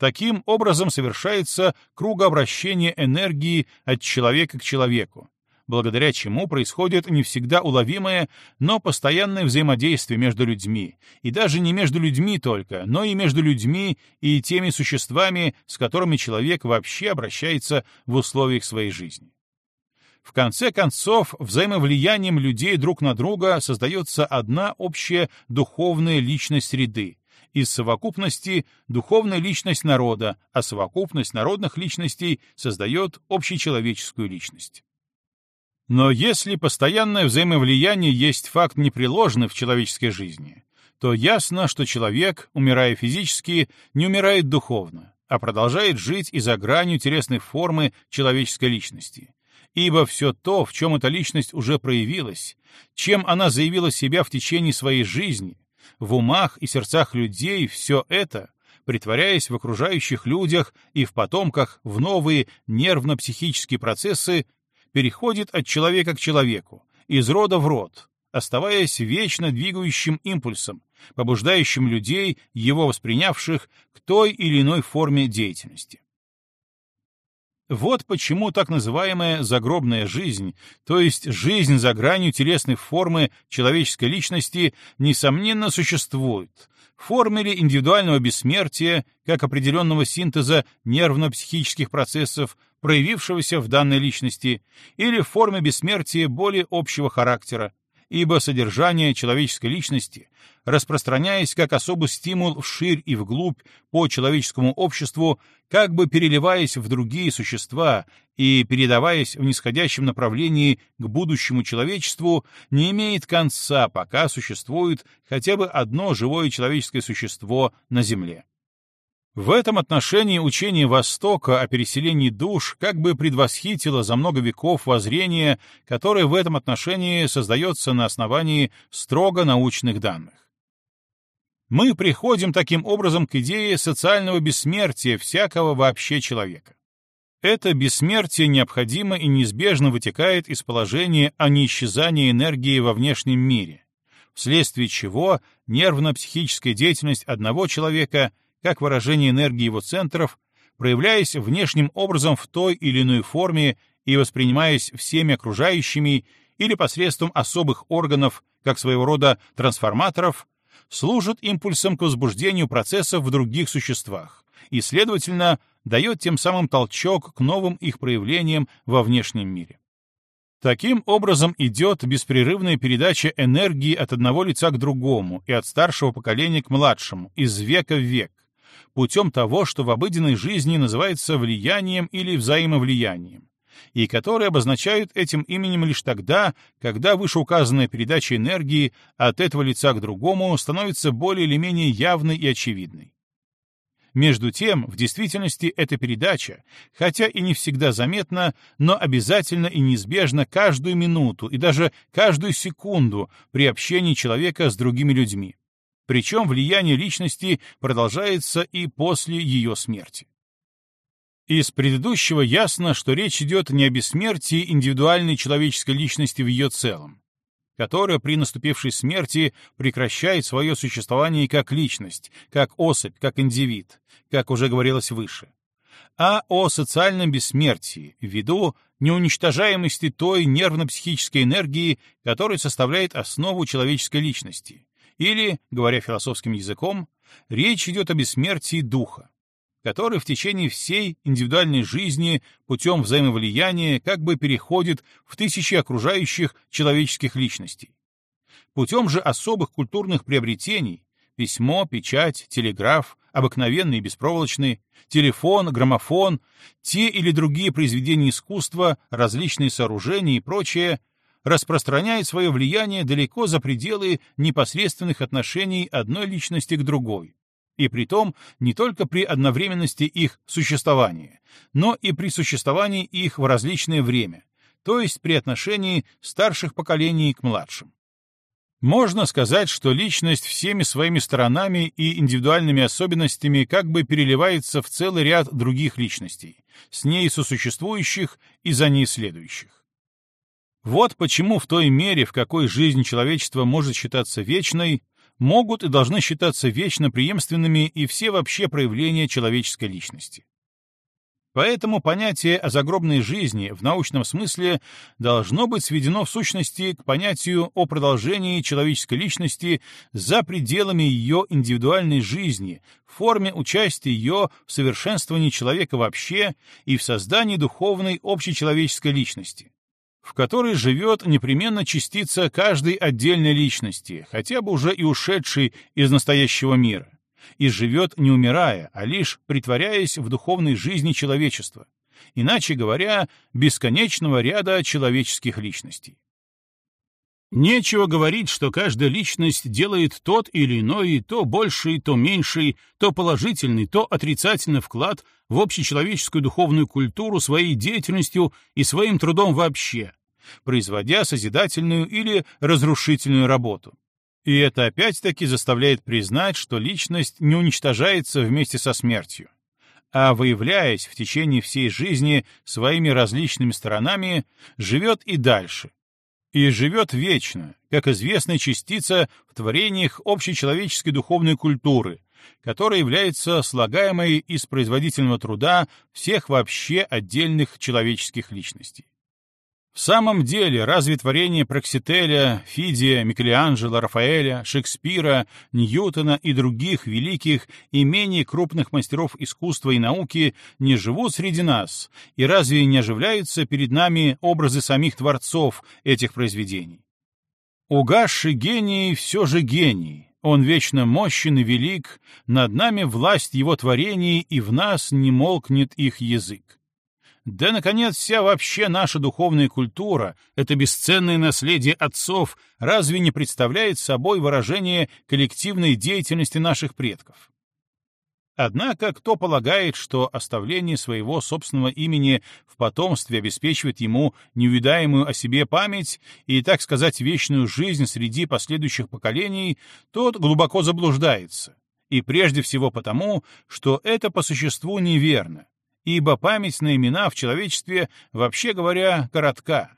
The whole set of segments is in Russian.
Таким образом совершается кругообращение энергии от человека к человеку, благодаря чему происходит не всегда уловимое, но постоянное взаимодействие между людьми, и даже не между людьми только, но и между людьми и теми существами, с которыми человек вообще обращается в условиях своей жизни. В конце концов, взаимовлиянием людей друг на друга создается одна общая духовная личность среды, из совокупности — духовная личность народа, а совокупность народных личностей создает общечеловеческую личность. Но если постоянное взаимовлияние есть факт непреложный в человеческой жизни, то ясно, что человек, умирая физически, не умирает духовно, а продолжает жить и за гранью телесной формы человеческой личности. Ибо все то, в чем эта личность уже проявилась, чем она заявила себя в течение своей жизни, в умах и сердцах людей все это, притворяясь в окружающих людях и в потомках в новые нервно-психические процессы, переходит от человека к человеку, из рода в род, оставаясь вечно двигающим импульсом, побуждающим людей, его воспринявших, к той или иной форме деятельности. Вот почему так называемая загробная жизнь, то есть жизнь за гранью телесной формы человеческой личности, несомненно существует, в ли индивидуального бессмертия, как определенного синтеза нервно-психических процессов, проявившегося в данной личности, или в форме бессмертия более общего характера, ибо содержание человеческой личности, распространяясь как особый стимул вширь и вглубь по человеческому обществу, как бы переливаясь в другие существа и передаваясь в нисходящем направлении к будущему человечеству, не имеет конца, пока существует хотя бы одно живое человеческое существо на Земле. В этом отношении учение Востока о переселении душ как бы предвосхитило за много веков воззрение, которое в этом отношении создается на основании строго научных данных. Мы приходим таким образом к идее социального бессмертия всякого вообще человека. Это бессмертие необходимо и неизбежно вытекает из положения о неисчезании энергии во внешнем мире, вследствие чего нервно-психическая деятельность одного человека — как выражение энергии его центров, проявляясь внешним образом в той или иной форме и воспринимаясь всеми окружающими или посредством особых органов, как своего рода трансформаторов, служит импульсом к возбуждению процессов в других существах и, следовательно, дает тем самым толчок к новым их проявлениям во внешнем мире. Таким образом идет беспрерывная передача энергии от одного лица к другому и от старшего поколения к младшему, из века в век, путем того, что в обыденной жизни называется влиянием или взаимовлиянием, и которые обозначают этим именем лишь тогда, когда вышеуказанная передача энергии от этого лица к другому становится более или менее явной и очевидной. Между тем, в действительности эта передача, хотя и не всегда заметна, но обязательно и неизбежно каждую минуту и даже каждую секунду при общении человека с другими людьми причем влияние личности продолжается и после ее смерти. Из предыдущего ясно, что речь идет не о бессмертии индивидуальной человеческой личности в ее целом, которая при наступившей смерти прекращает свое существование как личность, как особь, как индивид, как уже говорилось выше, а о социальном бессмертии, ввиду неуничтожаемости той нервно-психической энергии, которая составляет основу человеческой личности, или, говоря философским языком, речь идет о бессмертии духа, который в течение всей индивидуальной жизни путем взаимовлияния как бы переходит в тысячи окружающих человеческих личностей. Путем же особых культурных приобретений — письмо, печать, телеграф, обыкновенный и беспроволочный, телефон, граммофон, те или другие произведения искусства, различные сооружения и прочее — распространяет свое влияние далеко за пределы непосредственных отношений одной личности к другой, и притом не только при одновременности их существования, но и при существовании их в различное время, то есть при отношении старших поколений к младшим. Можно сказать, что личность всеми своими сторонами и индивидуальными особенностями как бы переливается в целый ряд других личностей, с ней сосуществующих и за ней следующих. Вот почему в той мере, в какой жизнь человечества может считаться вечной, могут и должны считаться вечно преемственными и все вообще проявления человеческой личности. Поэтому понятие о загробной жизни в научном смысле должно быть сведено в сущности к понятию о продолжении человеческой личности за пределами ее индивидуальной жизни, в форме участия ее в совершенствовании человека вообще и в создании духовной общечеловеческой личности, в которой живет непременно частица каждой отдельной личности, хотя бы уже и ушедшей из настоящего мира и живет не умирая, а лишь притворяясь в духовной жизни человечества, иначе говоря, бесконечного ряда человеческих личностей. Нечего говорить, что каждая личность делает тот или иной, то больший, то меньший, то положительный, то отрицательный вклад в общечеловеческую духовную культуру своей деятельностью и своим трудом вообще, производя созидательную или разрушительную работу. И это опять-таки заставляет признать, что личность не уничтожается вместе со смертью, а, выявляясь в течение всей жизни своими различными сторонами, живет и дальше. И живет вечно, как известная частица в творениях общечеловеческой духовной культуры, которая является слагаемой из производительного труда всех вообще отдельных человеческих личностей. В самом деле, разве творения Проксителя, Фидия, Микеланджело, Рафаэля, Шекспира, Ньютона и других великих и менее крупных мастеров искусства и науки не живут среди нас, и разве не оживляются перед нами образы самих творцов этих произведений? Угасший гений все же гений, он вечно мощен и велик, над нами власть его творений, и в нас не молкнет их язык. Да, наконец, вся вообще наша духовная культура, это бесценное наследие отцов, разве не представляет собой выражение коллективной деятельности наших предков? Однако, кто полагает, что оставление своего собственного имени в потомстве обеспечивает ему неувидаемую о себе память и, так сказать, вечную жизнь среди последующих поколений, тот глубоко заблуждается. И прежде всего потому, что это по существу неверно, ибо память на имена в человечестве, вообще говоря, коротка,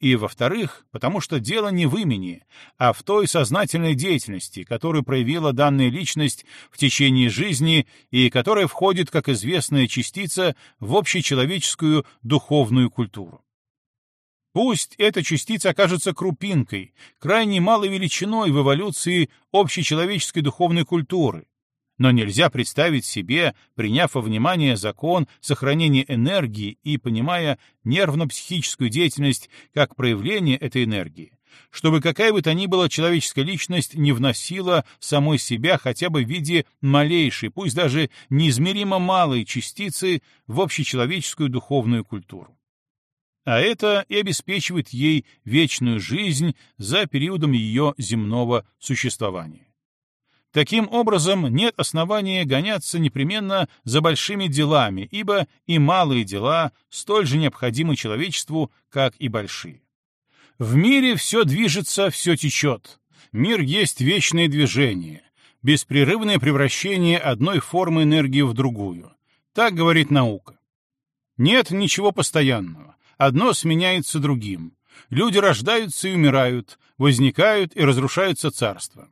и, во-вторых, потому что дело не в имени, а в той сознательной деятельности, которую проявила данная личность в течение жизни и которая входит как известная частица в общечеловеческую духовную культуру. Пусть эта частица окажется крупинкой, крайне малой величиной в эволюции общечеловеческой духовной культуры, но нельзя представить себе, приняв во внимание закон сохранения энергии и понимая нервно-психическую деятельность как проявление этой энергии, чтобы какая бы то ни была человеческая личность не вносила самой себя хотя бы в виде малейшей, пусть даже неизмеримо малой частицы в общечеловеческую духовную культуру. А это и обеспечивает ей вечную жизнь за периодом ее земного существования. Таким образом, нет основания гоняться непременно за большими делами, ибо и малые дела столь же необходимы человечеству, как и большие. В мире все движется, все течет. Мир есть вечное движение, беспрерывное превращение одной формы энергии в другую. Так говорит наука. Нет ничего постоянного. Одно сменяется другим. Люди рождаются и умирают, возникают и разрушаются царства.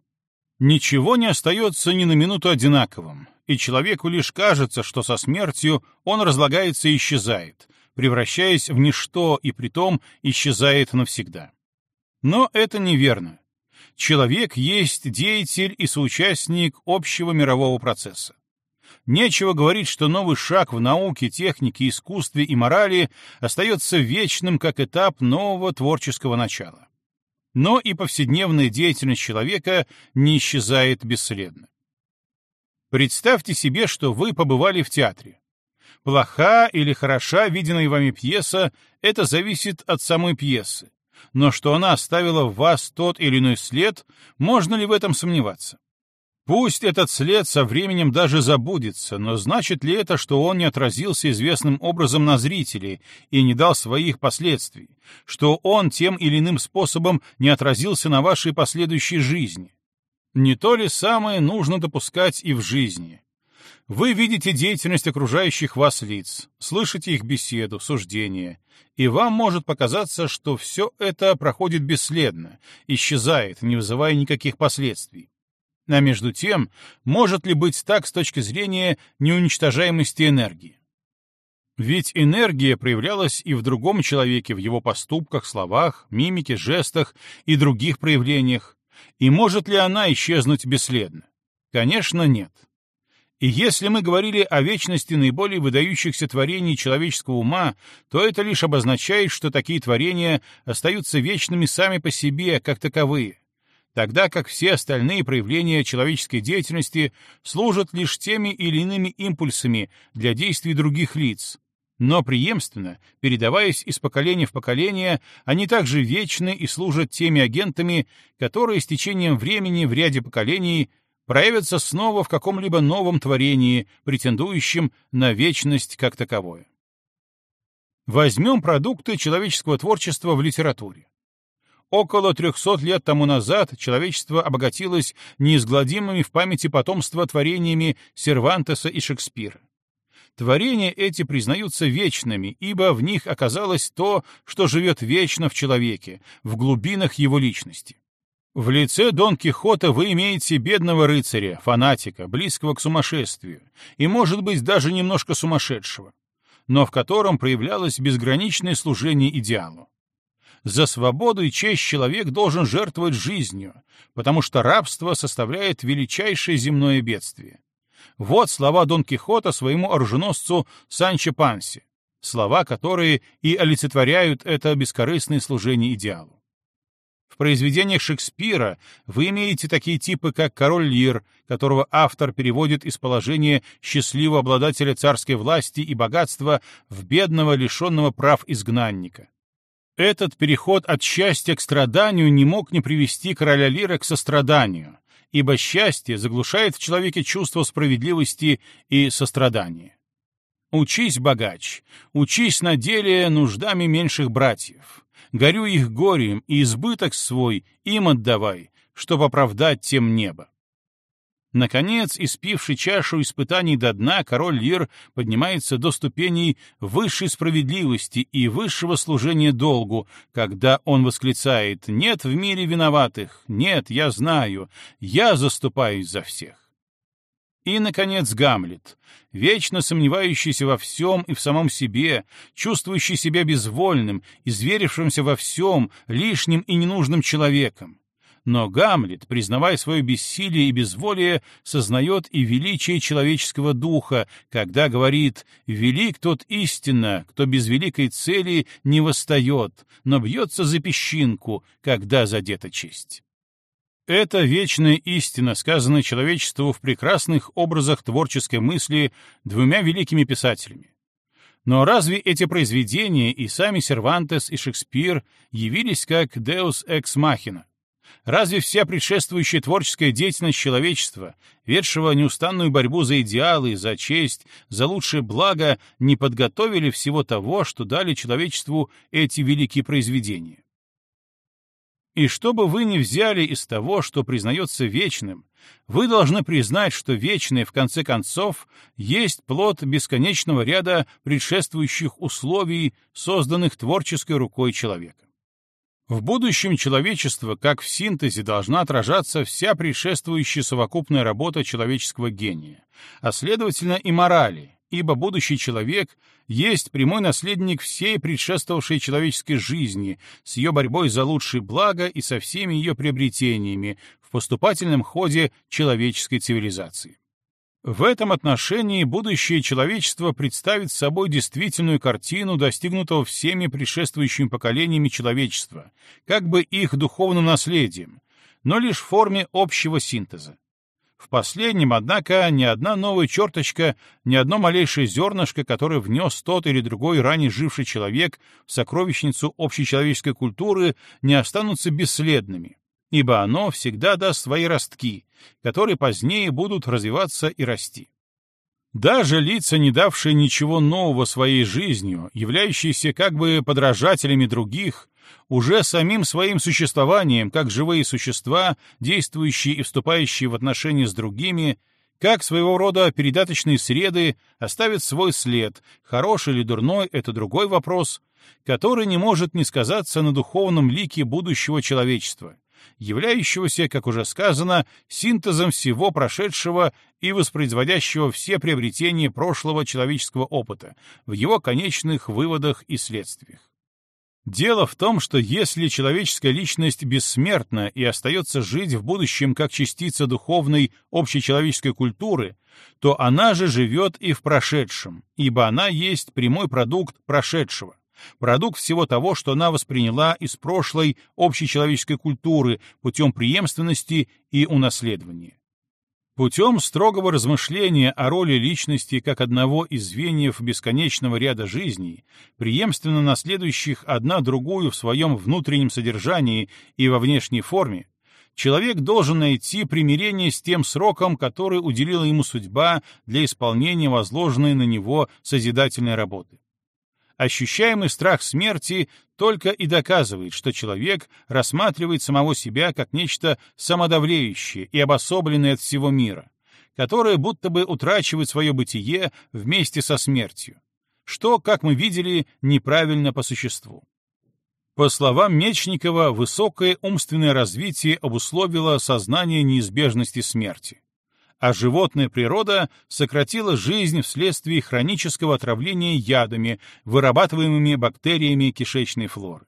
Ничего не остается ни на минуту одинаковым, и человеку лишь кажется, что со смертью он разлагается и исчезает, превращаясь в ничто и притом исчезает навсегда. Но это неверно. Человек есть деятель и соучастник общего мирового процесса. Нечего говорить, что новый шаг в науке, технике, искусстве и морали остается вечным как этап нового творческого начала но и повседневная деятельность человека не исчезает бесследно. Представьте себе, что вы побывали в театре. Плоха или хороша виденная вами пьеса — это зависит от самой пьесы. Но что она оставила в вас тот или иной след, можно ли в этом сомневаться? Пусть этот след со временем даже забудется, но значит ли это, что он не отразился известным образом на зрителей и не дал своих последствий, что он тем или иным способом не отразился на вашей последующей жизни? Не то ли самое нужно допускать и в жизни? Вы видите деятельность окружающих вас лиц, слышите их беседу, суждения, и вам может показаться, что все это проходит бесследно, исчезает, не вызывая никаких последствий. А между тем, может ли быть так с точки зрения неуничтожаемости энергии? Ведь энергия проявлялась и в другом человеке, в его поступках, словах, мимике, жестах и других проявлениях. И может ли она исчезнуть бесследно? Конечно, нет. И если мы говорили о вечности наиболее выдающихся творений человеческого ума, то это лишь обозначает, что такие творения остаются вечными сами по себе, как таковые, тогда как все остальные проявления человеческой деятельности служат лишь теми или иными импульсами для действий других лиц, но преемственно, передаваясь из поколения в поколение, они также вечны и служат теми агентами, которые с течением времени в ряде поколений проявятся снова в каком-либо новом творении, претендующем на вечность как таковое. Возьмем продукты человеческого творчества в литературе. Около 300 лет тому назад человечество обогатилось неизгладимыми в памяти потомства творениями Сервантеса и Шекспира. Творения эти признаются вечными, ибо в них оказалось то, что живет вечно в человеке, в глубинах его личности. В лице Дон Кихота вы имеете бедного рыцаря, фанатика, близкого к сумасшествию, и, может быть, даже немножко сумасшедшего, но в котором проявлялось безграничное служение идеалу. За свободу и честь человек должен жертвовать жизнью, потому что рабство составляет величайшее земное бедствие. Вот слова Дон Кихота своему оруженосцу Санчо Панси, слова, которые и олицетворяют это бескорыстное служение идеалу. В произведениях Шекспира вы имеете такие типы, как король Лир, которого автор переводит из положения счастливого обладателя царской власти и богатства в бедного, лишенного прав изгнанника. Этот переход от счастья к страданию не мог не привести короля Лира к состраданию, ибо счастье заглушает в человеке чувство справедливости и сострадания. Учись, богач, учись на деле нуждами меньших братьев горю их горем, и избыток свой им отдавай, чтоб оправдать тем небо. Наконец, испивший чашу испытаний до дна, король Лир поднимается до ступеней высшей справедливости и высшего служения долгу, когда он восклицает «Нет в мире виноватых! Нет, я знаю! Я заступаюсь за всех!» И, наконец, Гамлет, вечно сомневающийся во всем и в самом себе, чувствующий себя безвольным, изверившимся во всем, лишним и ненужным человеком. Но Гамлет, признавая свое бессилие и безволие, сознает и величие человеческого духа, когда говорит «Велик тот истинно, кто без великой цели не восстает, но бьется за песчинку, когда задета честь». Это вечная истина, сказанная человечеству в прекрасных образах творческой мысли двумя великими писателями. Но разве эти произведения и сами Сервантес и Шекспир явились как «Deus ex machina»? Разве вся предшествующая творческая деятельность человечества, ведшего неустанную борьбу за идеалы, за честь, за лучшее благо, не подготовили всего того, что дали человечеству эти великие произведения? И что бы вы ни взяли из того, что признается вечным, вы должны признать, что вечное, в конце концов, есть плод бесконечного ряда предшествующих условий, созданных творческой рукой человека. В будущем человечества, как в синтезе, должна отражаться вся предшествующая совокупная работа человеческого гения, а следовательно и морали, ибо будущий человек есть прямой наследник всей предшествовавшей человеческой жизни с ее борьбой за лучшее благо и со всеми ее приобретениями в поступательном ходе человеческой цивилизации. В этом отношении будущее человечество представит собой действительную картину достигнутого всеми предшествующими поколениями человечества, как бы их духовным наследием, но лишь в форме общего синтеза. В последнем, однако, ни одна новая черточка, ни одно малейшее зернышко, которое внес тот или другой ранее живший человек в сокровищницу общечеловеческой культуры, не останутся бесследными, ибо оно всегда даст свои ростки, которые позднее будут развиваться и расти. Даже лица, не давшие ничего нового своей жизнью, являющиеся как бы подражателями других, уже самим своим существованием, как живые существа, действующие и вступающие в отношения с другими, как своего рода передаточные среды оставят свой след, хороший или дурной — это другой вопрос, который не может не сказаться на духовном лике будущего человечества, являющегося, как уже сказано, синтезом всего прошедшего и воспроизводящего все приобретения прошлого человеческого опыта в его конечных выводах и следствиях. Дело в том, что если человеческая личность бессмертна и остается жить в будущем как частица духовной общечеловеческой культуры, то она же живет и в прошедшем, ибо она есть прямой продукт прошедшего, продукт всего того, что она восприняла из прошлой общечеловеческой культуры путем преемственности и унаследования. Путем строгого размышления о роли личности как одного из звеньев бесконечного ряда жизней, преемственно наследующих одна другую в своем внутреннем содержании и во внешней форме, человек должен найти примирение с тем сроком, который уделила ему судьба для исполнения возложенной на него созидательной работы ощущаемый страх смерти только и доказывает, что человек рассматривает самого себя как нечто самодавлеющее и обособленное от всего мира, которое будто бы утрачивает свое бытие вместе со смертью, что, как мы видели, неправильно по существу. По словам Мечникова, высокое умственное развитие обусловило сознание неизбежности смерти а животная природа сократила жизнь вследствие хронического отравления ядами, вырабатываемыми бактериями кишечной флоры.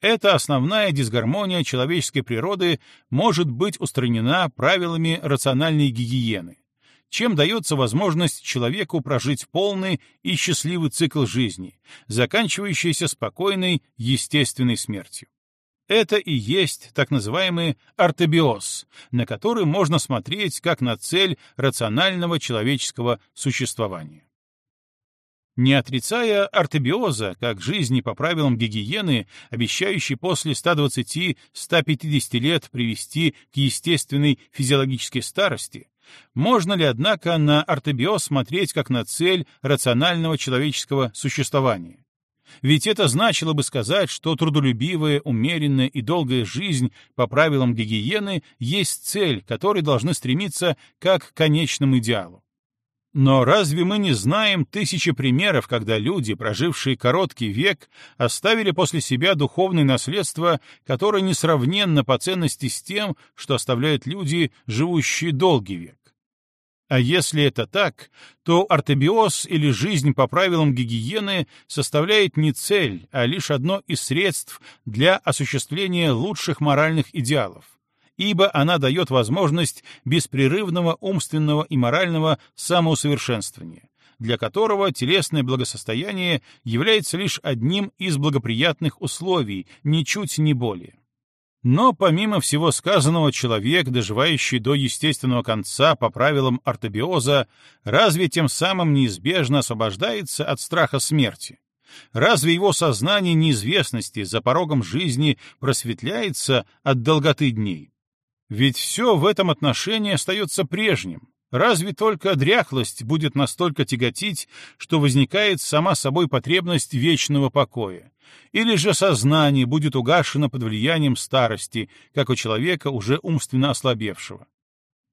Эта основная дисгармония человеческой природы может быть устранена правилами рациональной гигиены, чем дается возможность человеку прожить полный и счастливый цикл жизни, заканчивающийся спокойной, естественной смертью. Это и есть так называемый ортобиоз, на который можно смотреть как на цель рационального человеческого существования. Не отрицая ортобиоза, как жизни по правилам гигиены, обещающей после 120-150 лет привести к естественной физиологической старости, можно ли, однако, на ортобиоз смотреть как на цель рационального человеческого существования? Ведь это значило бы сказать, что трудолюбивая, умеренная и долгая жизнь по правилам гигиены есть цель, которой должны стремиться как к конечному идеалу. Но разве мы не знаем тысячи примеров, когда люди, прожившие короткий век, оставили после себя духовное наследство, которое несравненно по ценности с тем, что оставляют люди, живущие долгий век? А если это так, то ортобиоз или жизнь по правилам гигиены составляет не цель, а лишь одно из средств для осуществления лучших моральных идеалов, ибо она дает возможность беспрерывного умственного и морального самоусовершенствования, для которого телесное благосостояние является лишь одним из благоприятных условий, ничуть не более. Но помимо всего сказанного, человек, доживающий до естественного конца по правилам ортобиоза, разве тем самым неизбежно освобождается от страха смерти? Разве его сознание неизвестности за порогом жизни просветляется от долготы дней? Ведь все в этом отношении остается прежним. Разве только дряхлость будет настолько тяготить, что возникает сама собой потребность вечного покоя, или же сознание будет угашено под влиянием старости, как у человека, уже умственно ослабевшего.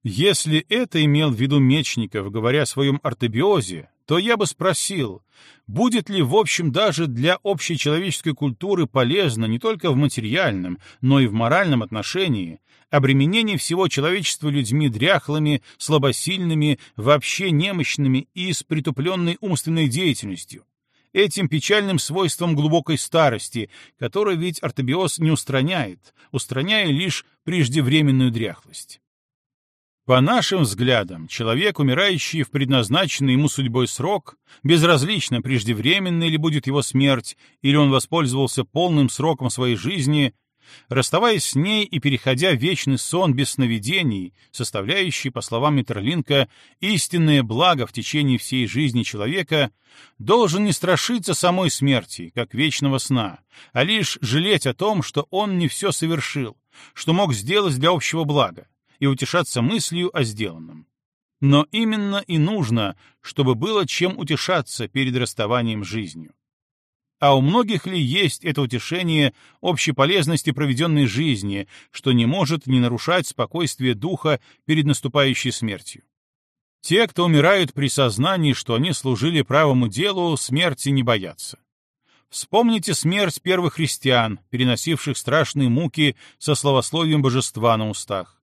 Если это имел в виду Мечников, говоря о своем ортобиозе, то я бы спросил, будет ли в общем даже для общей человеческой культуры полезно не только в материальном, но и в моральном отношении обременение всего человечества людьми дряхлыми, слабосильными, вообще немощными и с притупленной умственной деятельностью, этим печальным свойством глубокой старости, которое ведь ортобиоз не устраняет, устраняя лишь преждевременную дряхлость. По нашим взглядам, человек, умирающий в предназначенный ему судьбой срок, безразлично, преждевременной ли будет его смерть, или он воспользовался полным сроком своей жизни, Расставаясь с ней и переходя в вечный сон без сновидений, составляющий, по словам Митерлинка, истинное благо в течение всей жизни человека, должен не страшиться самой смерти, как вечного сна, а лишь жалеть о том, что он не все совершил, что мог сделать для общего блага, и утешаться мыслью о сделанном. Но именно и нужно, чтобы было чем утешаться перед расставанием с жизнью. А у многих ли есть это утешение общей полезности проведенной жизни, что не может не нарушать спокойствие духа перед наступающей смертью? Те, кто умирают при сознании, что они служили правому делу, смерти не боятся. Вспомните смерть первых христиан, переносивших страшные муки со словословием божества на устах.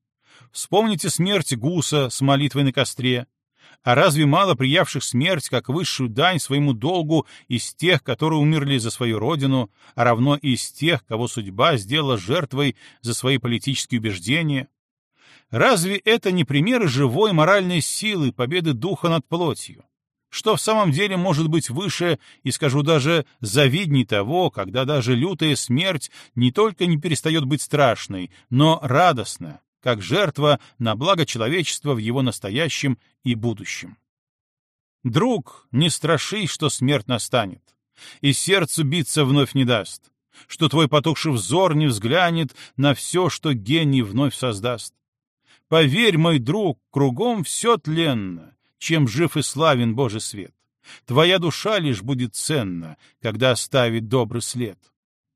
Вспомните смерть гуса с молитвой на костре. А разве мало приявших смерть как высшую дань своему долгу из тех, которые умерли за свою родину, а равно и из тех, кого судьба сделала жертвой за свои политические убеждения? Разве это не примеры живой моральной силы победы духа над плотью? Что в самом деле может быть выше, и скажу даже завидней того, когда даже лютая смерть не только не перестает быть страшной, но радостна, как жертва на благо человечества в его настоящем и будущем. Друг, не страшись, что смерть настанет, и сердцу биться вновь не даст, что твой потухший взор не взглянет на все, что гений вновь создаст. Поверь, мой друг, кругом все тленно, чем жив и славен Божий свет. Твоя душа лишь будет ценна, когда оставит добрый след.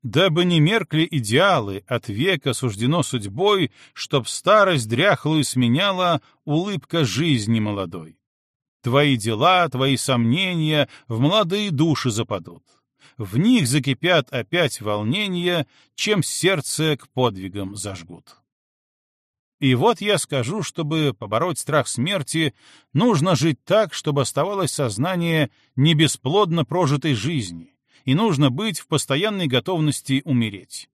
Дабы не меркли идеалы, от века суждено судьбой, чтоб старость дряхлую сменяла улыбка жизни молодой. Твои дела, твои сомнения в молодые души западут. В них закипят опять волнения, чем сердце к подвигам зажгут. И вот я скажу, чтобы побороть страх смерти, нужно жить так, чтобы оставалось сознание не бесплодно прожитой жизни, и нужно быть в постоянной готовности умереть.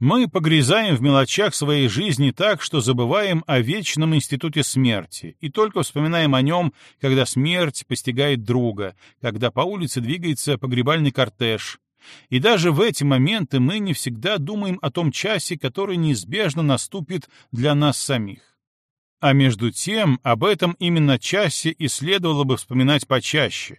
Мы погрязаем в мелочах своей жизни так, что забываем о вечном институте смерти и только вспоминаем о нем, когда смерть постигает друга, когда по улице двигается погребальный кортеж, и даже в эти моменты мы не всегда думаем о том часе, который неизбежно наступит для нас самих. А между тем, об этом именно часе и следовало бы вспоминать почаще.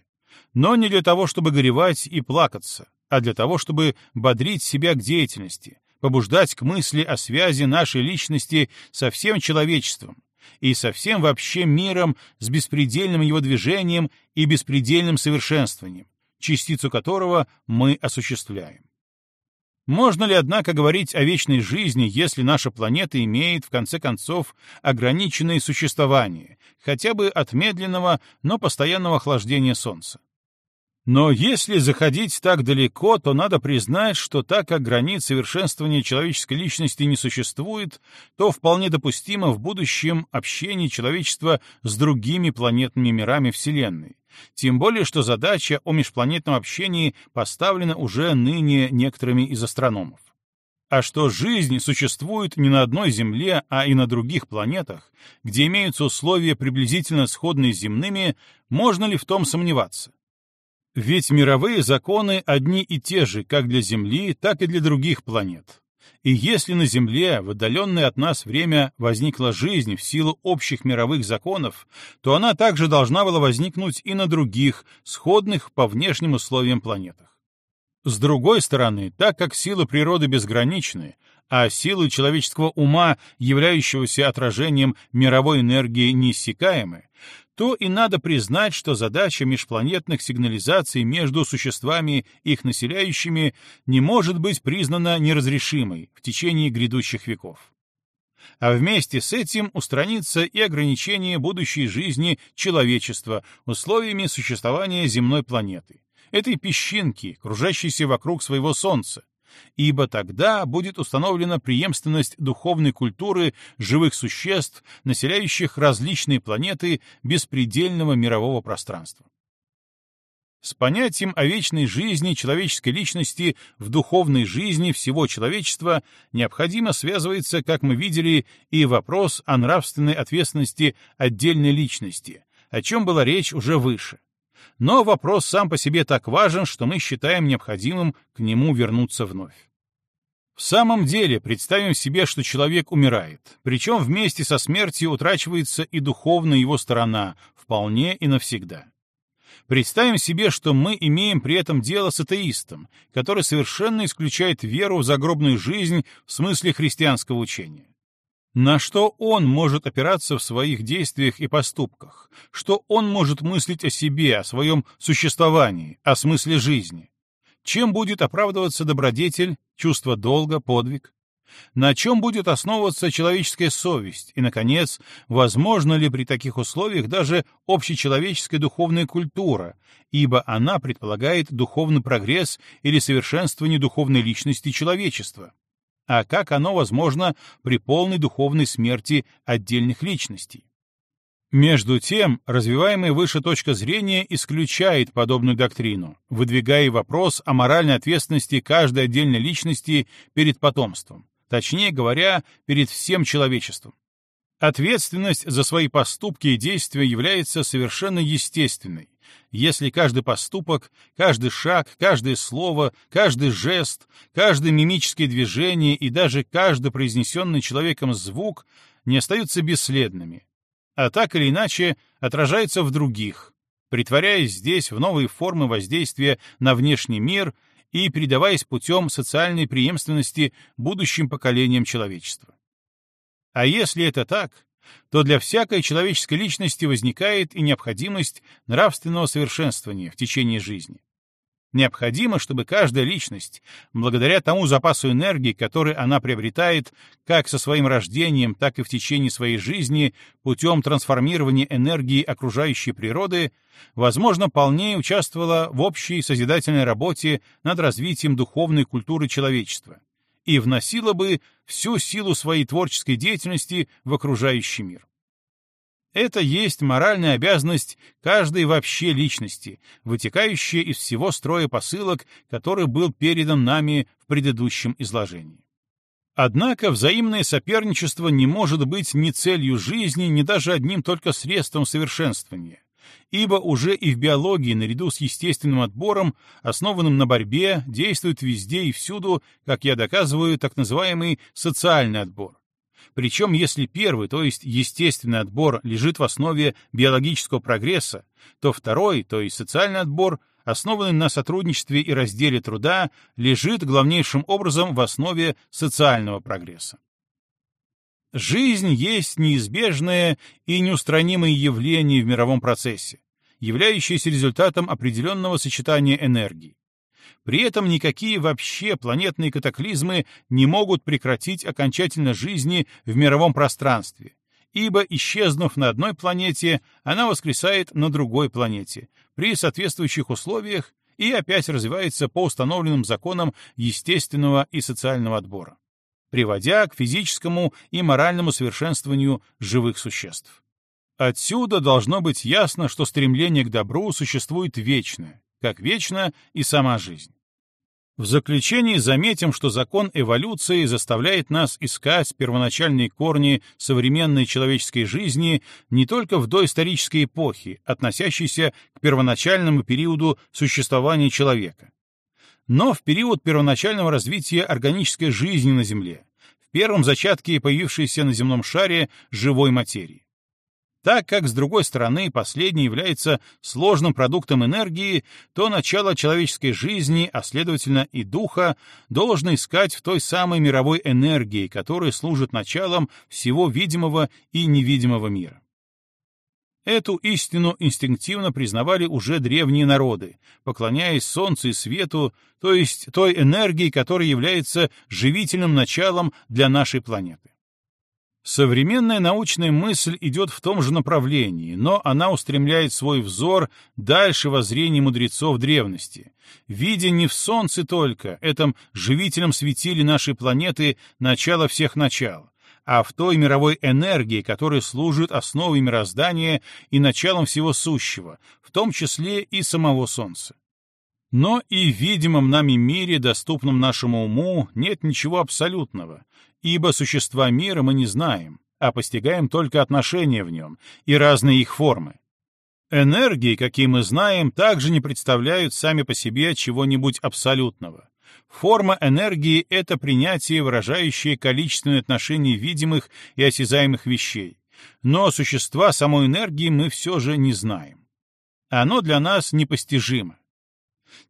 Но не для того, чтобы горевать и плакаться, а для того, чтобы бодрить себя к деятельности, побуждать к мысли о связи нашей личности со всем человечеством и со всем вообще миром с беспредельным его движением и беспредельным совершенствованием, частицу которого мы осуществляем. Можно ли, однако, говорить о вечной жизни, если наша планета имеет, в конце концов, ограниченное существование, хотя бы от медленного, но постоянного охлаждения Солнца? Но если заходить так далеко, то надо признать, что так как границ совершенствования человеческой личности не существует, то вполне допустимо в будущем общение человечества с другими планетными мирами Вселенной, тем более, что задача о межпланетном общении поставлена уже ныне некоторыми из астрономов. А что жизнь существует не на одной Земле, а и на других планетах, где имеются условия приблизительно сходные с земными, можно ли в том сомневаться? Ведь мировые законы одни и те же как для Земли, так и для других планет. И если на Земле в отдаленное от нас время возникла жизнь в силу общих мировых законов, то она также должна была возникнуть и на других, сходных по внешним условиям планетах. С другой стороны, так как силы природы безграничны, а силы человеческого ума, являющегося отражением мировой энергии, неиссякаемы, то и надо признать, что задача межпланетных сигнализаций между существами, их населяющими, не может быть признана неразрешимой в течение грядущих веков. А вместе с этим устранится и ограничение будущей жизни человечества условиями существования земной планеты, этой песчинки, кружащейся вокруг своего Солнца, ибо тогда будет установлена преемственность духовной культуры живых существ, населяющих различные планеты беспредельного мирового пространства. С понятием о вечной жизни человеческой личности в духовной жизни всего человечества необходимо связывается, как мы видели, и вопрос о нравственной ответственности отдельной личности, о чем была речь уже выше но вопрос сам по себе так важен, что мы считаем необходимым к нему вернуться вновь. В самом деле, представим себе, что человек умирает, причем вместе со смертью утрачивается и духовная его сторона, вполне и навсегда. Представим себе, что мы имеем при этом дело с атеистом, который совершенно исключает веру в загробную жизнь в смысле христианского учения. На что он может опираться в своих действиях и поступках? Что он может мыслить о себе, о своем существовании, о смысле жизни? Чем будет оправдываться добродетель, чувство долга, подвиг? На чем будет основываться человеческая совесть? И, наконец, возможно ли при таких условиях даже общечеловеческая духовная культура, ибо она предполагает духовный прогресс или совершенствование духовной личности человечества? А как оно возможно при полной духовной смерти отдельных личностей? Между тем, развиваемая выше точка зрения исключает подобную доктрину, выдвигая вопрос о моральной ответственности каждой отдельной личности перед потомством, точнее говоря, перед всем человечеством. Ответственность за свои поступки и действия является совершенно естественной, если каждый поступок, каждый шаг, каждое слово, каждый жест, каждое мимическое движение и даже каждый произнесенный человеком звук не остаются бесследными, а так или иначе отражается в других, притворяясь здесь в новые формы воздействия на внешний мир и передаваясь путем социальной преемственности будущим поколениям человечества. А если это так, то для всякой человеческой личности возникает и необходимость нравственного совершенствования в течение жизни. Необходимо, чтобы каждая личность, благодаря тому запасу энергии, который она приобретает как со своим рождением, так и в течение своей жизни путем трансформирования энергии окружающей природы, возможно, полнее участвовала в общей созидательной работе над развитием духовной культуры человечества и вносила бы всю силу своей творческой деятельности в окружающий мир. Это есть моральная обязанность каждой вообще личности, вытекающая из всего строя посылок, который был передан нами в предыдущем изложении. Однако взаимное соперничество не может быть ни целью жизни, ни даже одним только средством совершенствования, ибо уже и в биологии наряду с естественным отбором, основанным на борьбе, действует везде и всюду, как я доказываю, так называемый социальный отбор. Причем, если первый, то есть естественный отбор, лежит в основе биологического прогресса, то второй, то есть социальный отбор, основанный на сотрудничестве и разделе труда, лежит главнейшим образом в основе социального прогресса. Жизнь есть неизбежное и неустранимое явление в мировом процессе, являющееся результатом определенного сочетания энергий. При этом никакие вообще планетные катаклизмы не могут прекратить окончательно жизни в мировом пространстве, ибо, исчезнув на одной планете, она воскресает на другой планете, при соответствующих условиях и опять развивается по установленным законам естественного и социального отбора, приводя к физическому и моральному совершенствованию живых существ. Отсюда должно быть ясно, что стремление к добру существует вечное, как вечна и сама жизнь. В заключении заметим, что закон эволюции заставляет нас искать первоначальные корни современной человеческой жизни не только в доисторической эпохе, относящейся к первоначальному периоду существования человека, но в период первоначального развития органической жизни на Земле, в первом зачатке появившейся на земном шаре живой материи так как, с другой стороны, последний является сложным продуктом энергии, то начало человеческой жизни, а следовательно и духа, должно искать в той самой мировой энергии, которая служит началом всего видимого и невидимого мира. Эту истину инстинктивно признавали уже древние народы, поклоняясь солнцу и свету, то есть той энергии, которая является живительным началом для нашей планеты. Современная научная мысль идет в том же направлении, но она устремляет свой взор дальше воззрений мудрецов древности, видя не в Солнце только, этом живительном светиле нашей планеты, начало всех начал, а в той мировой энергии, которая служит основой мироздания и началом всего сущего, в том числе и самого Солнца. Но и в видимом нами мире, доступном нашему уму, нет ничего абсолютного, ибо существа мира мы не знаем, а постигаем только отношения в нем и разные их формы. Энергии, какие мы знаем, также не представляют сами по себе чего-нибудь абсолютного. Форма энергии — это принятие, выражающее количественное отношение видимых и осязаемых вещей. Но существа самой энергии мы все же не знаем. Оно для нас непостижимо.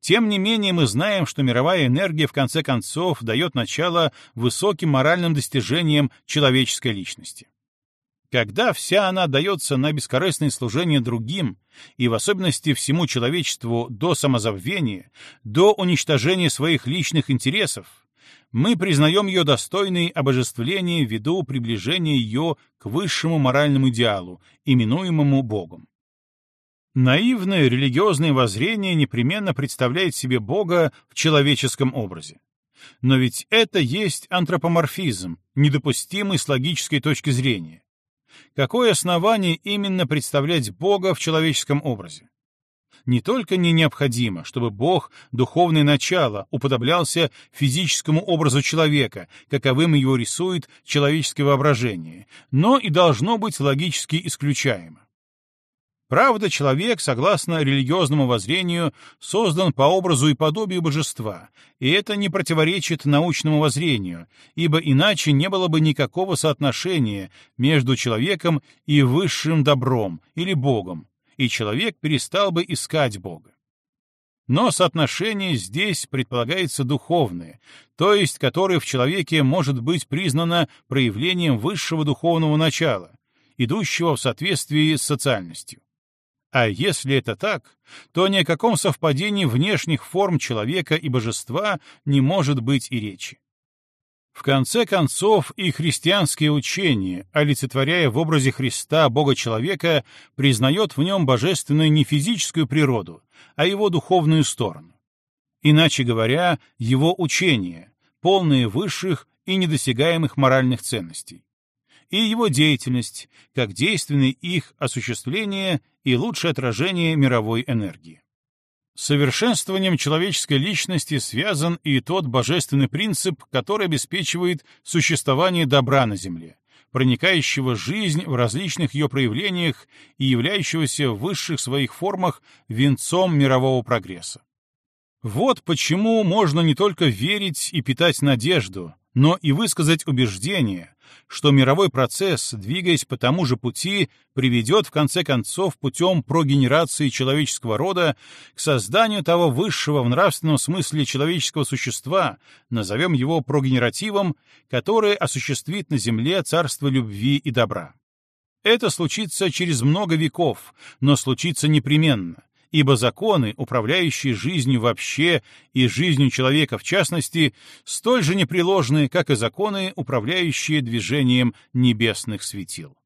Тем не менее, мы знаем, что мировая энергия в конце концов дает начало высоким моральным достижениям человеческой личности. Когда вся она дается на бескорыстное служение другим, и в особенности всему человечеству до самозабвения, до уничтожения своих личных интересов, мы признаем ее достойной обожествления ввиду приближения ее к высшему моральному идеалу, именуемому Богом. Наивное религиозное воззрение непременно представляет себе Бога в человеческом образе. Но ведь это есть антропоморфизм, недопустимый с логической точки зрения. Какое основание именно представлять Бога в человеческом образе? Не только не необходимо, чтобы Бог, духовное начало, уподоблялся физическому образу человека, каковым его рисует человеческое воображение, но и должно быть логически исключаемо. Правда, человек, согласно религиозному воззрению, создан по образу и подобию божества, и это не противоречит научному воззрению, ибо иначе не было бы никакого соотношения между человеком и высшим добром или Богом, и человек перестал бы искать Бога. Но соотношение здесь предполагается духовное, то есть которое в человеке может быть признано проявлением высшего духовного начала, идущего в соответствии с социальностью. А если это так, то ни о каком совпадении внешних форм человека и божества не может быть и речи. В конце концов, и христианское учение, олицетворяя в образе Христа Бога-человека, признает в нем божественную не физическую природу, а его духовную сторону. Иначе говоря, его учение, полное высших и недосягаемых моральных ценностей и его деятельность, как действенное их осуществление и лучшее отражение мировой энергии. С совершенствованием человеческой личности связан и тот божественный принцип, который обеспечивает существование добра на Земле, проникающего жизнь в различных ее проявлениях и являющегося в высших своих формах венцом мирового прогресса. Вот почему можно не только верить и питать надежду, но и высказать убеждение, что мировой процесс, двигаясь по тому же пути, приведет в конце концов путем прогенерации человеческого рода к созданию того высшего в нравственном смысле человеческого существа, назовем его прогенеративом, которое осуществит на земле царство любви и добра. Это случится через много веков, но случится непременно, ибо законы, управляющие жизнью вообще и жизнью человека в частности, столь же непреложны, как и законы, управляющие движением небесных светил.